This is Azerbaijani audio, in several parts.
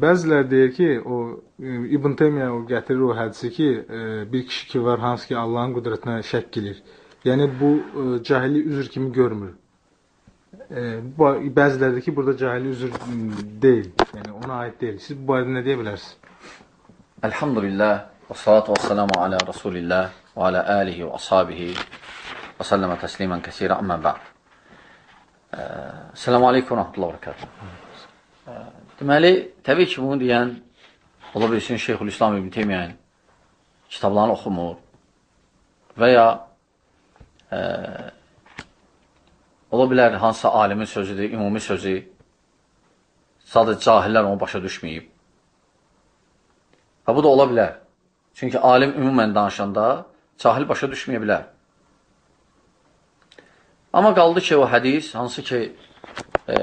Bəzilər deyir ki, o e, İbn Teymiyyə o gətirir o hədisi ki, e, bir kişi ki var hansı ki Allahın qüdrətinə şəkk edir. Yəni bu e, cahili üzr kimi görmür. Bəziləri ki, burada cahili üzr deyil. Yəni ona aid deyil. Siz bu barədə nə deyə bilərsiniz? Elhamdülillah və salatu və salamu alə Rasulillah və alə alihi və ashabihi və sallamə təslimən kəsirə əmmə bə'd. Selamu aleykum və rəhmətullah və rəkatuhu. Deməli, təbii ki, bunu deyən ola bilsin Şeyxülislam İbn Teymiyyənin kitablarını oxumur və ya e, ola bilər hansısa alimin sözüdür, ümumi sözü sadəcə cahillər onu başa düşməyib. Və bu da ola bilər. Çünki alim ümumən danışanda cahil başa düşməyə bilər. Amma qaldı ki, o hədis, hansı ki, e,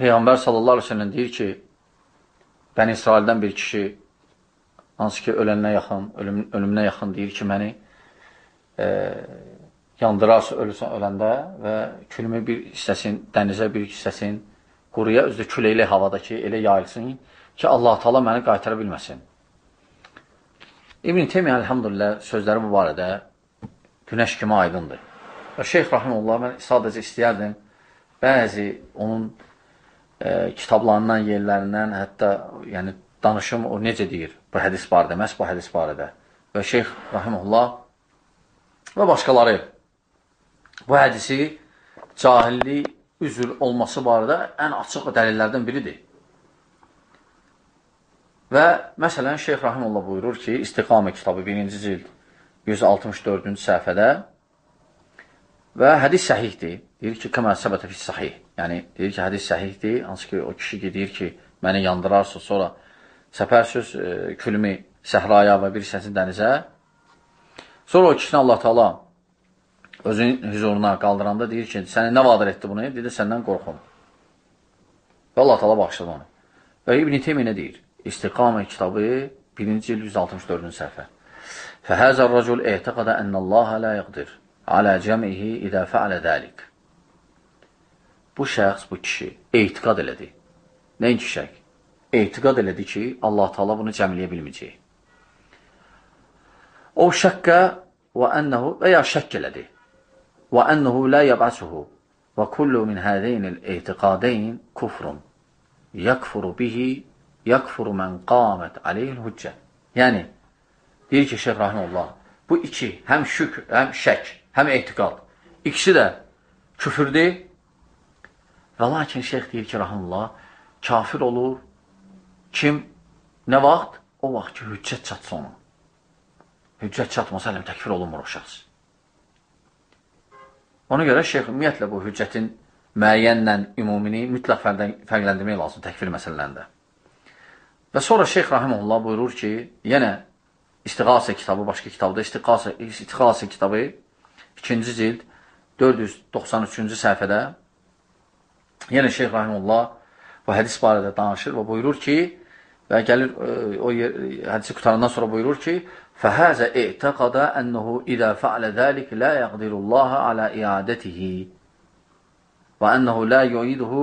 Peyğəmbər sallallahu aleyhi ve sellem deyir ki, Bəni İsraildən bir kişi, hansı ki, ölənə yaxın, ölüm, ölümünə yaxın deyir ki, məni e, yandırarsa ölürsən öləndə və külümü bir hissəsin, dənizə bir hissəsin, quruya, özdə küləkli havadakı elə yayılsın ki, Allah-u Teala məni qaytara bilməsin. İbn-i Teymiyyə, əlhamdülillah, sözləri bu barədə günəş kimi aydındır. Və Şeyx Rahimullah, mən sadəcə istəyərdim, bəzi onun e, kitablarından, yerlərindən, hətta yəni, danışım o necə deyir bu hədis barədə, məhz bu hədis barədə. Və Şeyx Rahimullah və başqaları bu hədisi cahillik, üzr olması barədə ən açıq dəlillərdən biridir. Və məsələn, Şeyx Rahimullah buyurur ki, İstiqamə kitabı 1-ci cild 164-cü səhifədə Və hədis səhihdir. Deyir ki, kəmə səbətə fi səhih. Yəni, deyir ki, hədis səhihdir. Hansı ki, o kişi ki, deyir ki, məni yandırarsa, sonra səpərsüz e, külümü səhraya və bir hissəsini dənizə. Sonra o kişini Allah Taala özünün hüzuruna qaldıranda deyir ki, səni nə vadar etdi bunu? Dedi, səndən qorxum. Və Allah Taala bağışladı onu. Və İbn Teymiyyə deyir? İstiqamə kitabı 1-ci il 164-cü səhifə. Fəhəzər rəcul e'tiqadə ənəllaha la yaqdir alə cəmihi idə fəalə dəlik. Bu şəxs, bu kişi eytiqad elədi. Nəinki şək? Eytiqad elədi ki, Allah Taala bunu cəmləyə bilməyəcək. O şəkkə və ənəhu və ya şəkk elədi. Və ənəhu la yəb'asuhu və kullu min hədəynil eytiqadeyn kufrun. Yəkfuru bihi yəkfuru mən qamət aleyhil hüccə. Yəni, deyir ki, Şeyh Rahimullah, bu iki, həm şükr, həm şək, həm etiqad. İkisi də küfürdür. Və lakin şeyx deyir ki, rahimullah, kafir olur. Kim? Nə vaxt? O vaxt ki, hüccət çatsa ona. Hüccət çatmasa, ələm təkfir olunmur o şəxs. Ona görə şeyx ümumiyyətlə bu hüccətin müəyyənlə ümumini mütləq fərqləndirmək lazım təkfir məsələlərində. Və sonra şeyx rahimullah buyurur ki, yenə İstiqasə kitabı, başqa kitabda İstiqasə, İstiqasə kitabı 2-ci cild 493-cü səhifədə yenə Şeyh Rahimullah bu hədis barədə danışır və buyurur ki, və gəlir e, o yer, hədisi qutanından sonra buyurur ki, فَهَذَا اِعْتَقَدَ أَنَّهُ إِذَا فَعْلَ ذَلِكَ لَا يَقْدِرُ اللّٰهَ عَلَى إِعَادَتِهِ وَأَنَّهُ لَا يُعِيدُهُ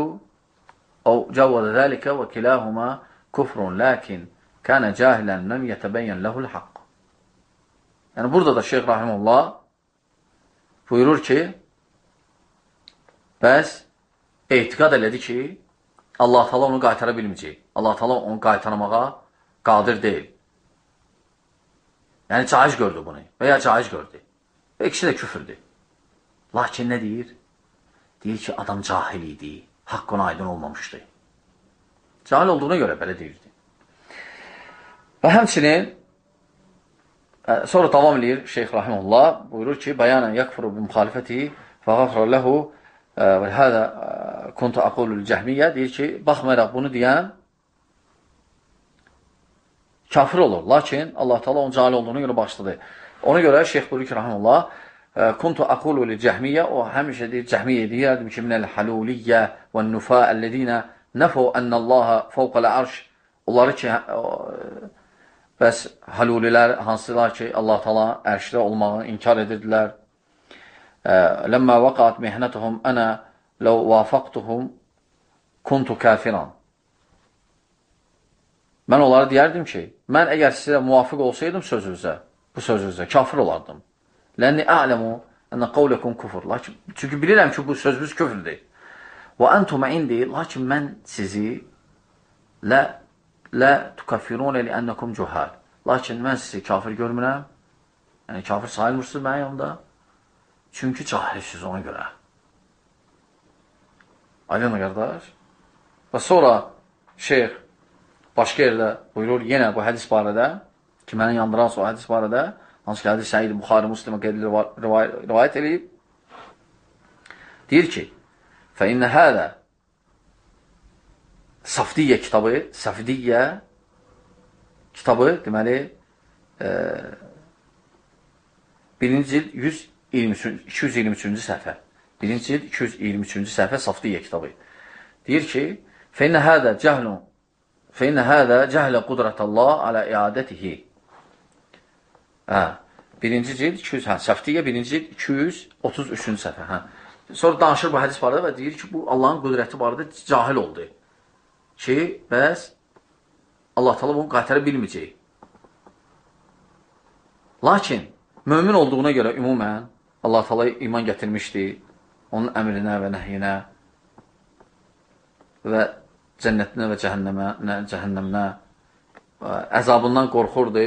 أو جوز ذلك وكلاهما كفر لكن كان جاهلا لم يتبين له الحق. Yəni burada da Şeyx Rahimullah buyurur ki, bəs etiqad elədi ki, Allah tala onu qaytara bilməyəcək. Allah tala onu qaytarmağa qadir deyil. Yəni, caiz gördü bunu və ya caiz gördü. Və ikisi də küfürdür. Lakin nə deyir? Deyir ki, adam cahil idi, haqq ona aydın olmamışdı. Cahil olduğuna görə belə deyirdi. Və həmçinin Sonra davam edir Şeyx Rahimullah buyurur ki, bəyanən yakfuru bi müxalifəti və qafra ləhu və hədə kuntu aqulul cəhmiyyə deyir ki, baxmayaraq bunu deyən kafir olur. Lakin Allah Taala onun cahil olduğuna görə başladı. Ona görə Şeyx ki, Rahimullah kuntu aqulul cəhmiyyə o həmişə deyir, cəhmiyyə deyərdim ki, minəl haluliyyə və nufa əlləzinə nəfu ənəllaha fawqəl arş onları ki, Bəs halulilər hansılar ki, Allah tala ərşdə olmağını inkar edirdilər. Ləmmə vəqat mihnətuhum ənə ləv vafaqtuhum kuntu kafiran. mən onlara deyərdim ki, mən əgər sizə muvafiq olsaydım sözünüzə, bu sözünüzə, kafir olardım. Lənni a'ləmu ənə qavləkum kufur. Lakin, çünki bilirəm ki, bu sözünüz küfürdür. Və əntum indi, lakin mən sizi lə, lə tukafirunə li ənəkum cuhal. Lakin mən sizi kafir görmürəm. Yəni, kafir sayılmırsınız mənim yanımda. Çünki cahilsiniz ona görə. Aydın qardaş. Və sonra şeyx başqa yerdə buyurur yenə bu hədis barədə ki, məni yandıran o hədis barədə hansı ki, hədis Səid Buxarı Müslimə qeydli rivayət edib deyir ki, fəinnə hədə Safdiyyə kitabı, Safdiyyə kitabı deməli e, birinci cild 223-cü səhifə. Birinci cild 223-cü səhifə Safdiyyə kitabı. Deyir ki, فإن هذا جهل فإن هذا cəhlə qudratəllah alə iadətihi. Hə, birinci cild 200, hə, səfdiyyə birinci cild 233-cü səhvə. Hə. Sonra danışır bu hədis barədə və deyir ki, bu Allahın qüdrəti barədə cahil oldu. Ki, bəs Allah tala bunu qaytara bilməyəcək. Lakin, mömin olduğuna görə ümumən Allah tala iman gətirmişdi onun əmrinə və nəhyinə və cənnətinə və cəhənnəmə, nə, cəhənnəminə, əzabından qorxurdu.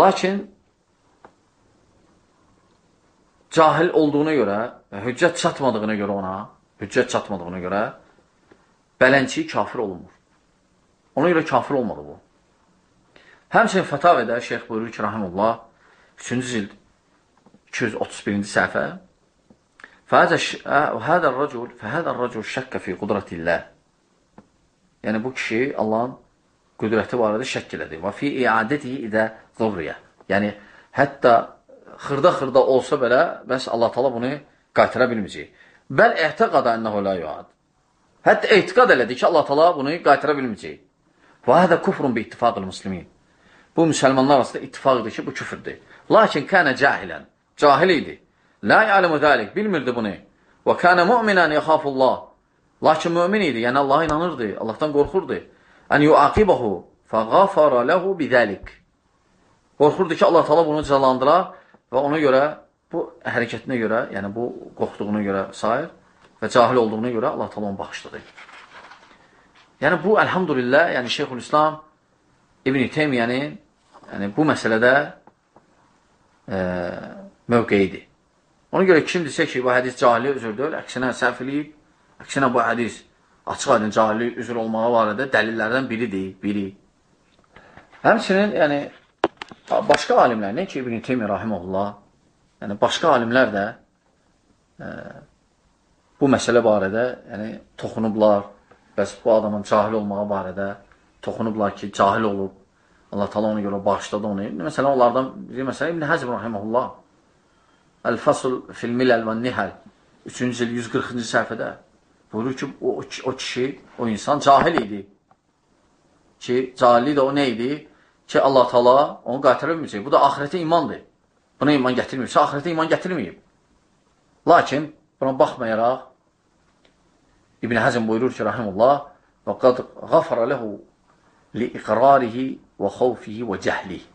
Lakin cahil olduğuna görə, hüccət çatmadığına görə ona, hüccət çatmadığına görə bələnçi kafir olunmur. Ona görə kafir olmadı bu. Həmçinin Fətavədə Şeyx buyurur ki, Rahimullah, 3-cü cild 231-ci səhifə. Fəhədə rəcul, fəhədə rəcul şəkkə fi qudrətilləh. Yəni, bu kişi Allahın qüdrəti barədə şəkk elədi. Və fi iadəti idə zorriyə. Yəni, hətta xırda-xırda olsa belə, bəs Allah tala bunu qaytara bilməyəcək. Bəl ehtəqada ennəhu la yuad. Hətta ehtiqad elədi ki, Allah tala bunu qaytara bilməyəcək. Və hədə kufrun bi ittifaqil muslimin. Bu, müsəlmanlar arasında ittifaqdır ki, bu küfürdür. Lakin kənə cahilən. Cahil idi. La ya'lemu zalik. Bilmirdi bunu. Və kənə mu'minən yaxafullah. Lakin mümin idi, yəni Allaha inanırdı, Allahdan qorxurdu. Ən yuaqibahu fəğafara ləhu bidəlik. Qorxurdu ki, Allah tala bunu cəzalandırar və ona görə, bu hərəkətinə görə, yəni bu qorxduğuna görə sayır və cahil olduğuna görə Allah tala onu bağışladı. Yəni bu, əlhamdülillah, yəni Şeyxülislam İbn-i Teymiyənin yəni, bu məsələdə e, mövqeyidir. Ona görə kim desə ki, bu hədis cahili özür deyil, əksinə səhv eləyib, Əksinə bu hədis açıq aydın cahillik üzr olmağı barədə dəlillərdən biridir, biri. Həmçinin, yəni, başqa alimlər, nə ki, İbn-i Teymi Rahimullah, yəni, başqa alimlər də e, bu məsələ barədə yəni, toxunublar, bəs bu adamın cahil olmağı barədə toxunublar ki, cahil olub, Allah tala ona görə bağışladı onu. Məsələn, onlardan biri, məsələn, İbn-i Həzm Rahimullah, Əl-Fasl fil-Miləl və Nihəl, 3-cü il 140-cı səhifədə Buyurur ki, o, o kişi, o insan cahil idi. Ki, cahillik də o nə idi? Ki, Allah tala onu qaytırılmayacaq. Bu da ahirətə imandır. Buna iman gətirməyibsə, ahirətə iman gətirməyib. Lakin, buna baxmayaraq, İbn Həzm buyurur ki, rahimullah, və qad qafara ləhu li iqrarihi və xavfihi və cəhlihi.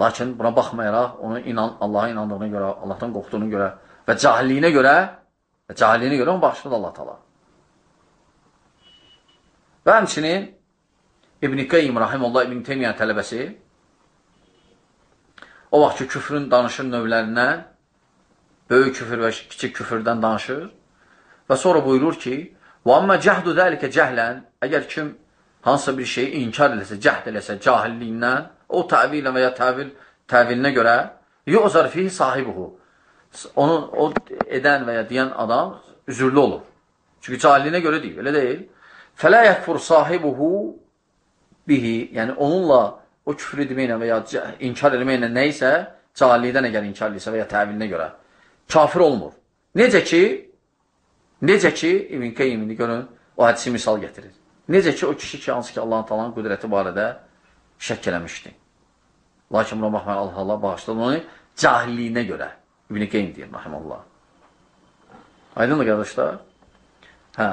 Lakin buna baxmayaraq, onu inan, Allaha inandığına görə, Allahdan qorxduğuna görə və cahilliyinə görə Və cahiliyinə görə onu bağışladı Allah tala. Və həmçinin İbn-i Qeym Rahimullah İbn-i Teymiyyən tələbəsi o vaxt ki, küfrün danışır növlərindən, böyük küfür və kiçik küfürdən danışır və sonra buyurur ki, وَأَمَّا جَهْدُ ذَلِكَ cəhlən Əgər kim hansısa bir şeyi inkar eləsə, cəhd eləsə, cahilliyindən, o təvillə və ya təvil, təvilinə görə, yu'zar fihi sahibuhu onu o edən və ya deyən adam üzürlü olur. Çünki cahilliyinə görə deyil, elə deyil. Fələ yəkfur sahibuhu bihi, yəni onunla o küfür etməklə və ya inkar etməklə nə isə cahillikdən əgər inkar edirsə və ya təvilinə görə kafir olmur. Necə ki, necə ki, İbn Qeymini görün, o hədisi misal gətirir. Necə ki, o kişi ki, hansı ki, Allah-u Teala'nın qüdrəti barədə şək eləmişdi. Lakin buna baxmayın, Allah Allah bağışladı onu cahilliyinə görə. İbn-i Qeym deyir, rahiməllah. Aydındır, qardaşlar? Hə.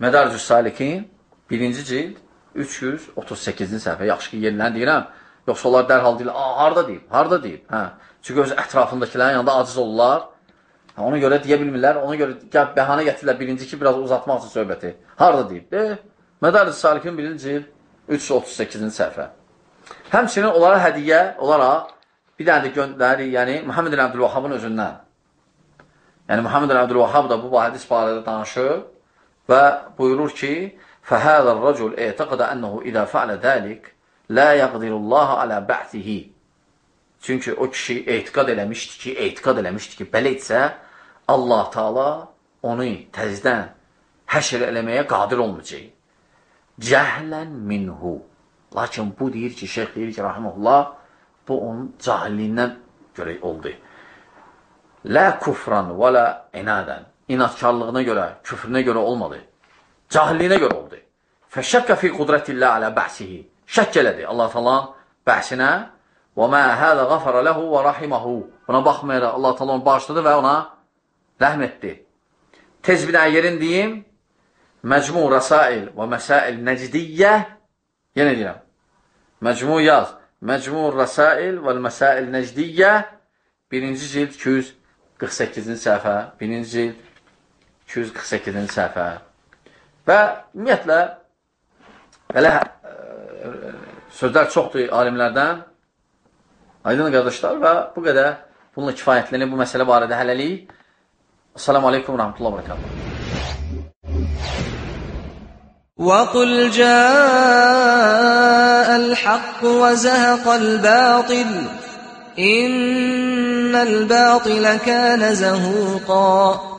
Mədarcü Salikin, birinci cild, 338-ci səhifə. Yaxşı ki, yerindən deyirəm. Yoxsa onlar dərhal deyirlər, "A, harda deyib? Harda deyib?" Hə. Çünki öz ətrafındakilərin yanında aciz olurlar. Ona görə deyə bilmirlər. Ona görə bəhanə gətirirlər birinci ki, biraz uzatmaq üçün söhbəti. Harda deyib? De, Mədarız Salikin birinci il 338-ci səhifə. Həmçinin onlara hədiyyə olaraq bir dənə də göndərir, yəni Muhammed Əbdülvahhabın özündən. Yəni Muhammed Əbdülvahhab da bu hadis barədə danışır və buyurur ki: "Fəhəzə rəcul e'taqada ennehu izə fa'ala zalik la yaqdirullah ala ba'sihi." Çünki o kişi etiqad eləmişdi ki, etiqad eləmişdi ki, belə etsə Allah Taala onu təzədən həşr eləməyə qadir olmayacaq. Cəhlən minhu. Lakin bu deyir ki, şeyx deyir ki, rahimehullah, bu onun cahilliyindən görə oldu. Lə kufran və lə inadən. İnatkarlığına görə, küfrünə görə olmadı. Cahilliyinə görə oldu. Fəşəkkə fi qudrətillə alə bəhsihi. Şəkk elədi Allah talan bəhsinə və mə hədə qafara ləhu və rahiməhu. Buna baxmayaraq Allah talan onu bağışladı və ona rəhm etdi. Tez bir dənə yerin deyim. Məcmu Rəsail və Məsail Nəcdiyyə Yenə deyirəm. Məcmu yaz. Məcmu Rəsail və Məsail Nəcdiyyə birinci cild 248-ci səhifə. Birinci cild 248-ci səhifə. Və ümumiyyətlə belə ə, e, sözlər çoxdur alimlərdən. Aydın qardaşlar və bu qədər bununla kifayətlənir bu məsələ barədə hələlik. السلام عليكم ورحمة الله وبركاته. وقل جاء الحق وزهق الباطل إن الباطل كان زهوقاً.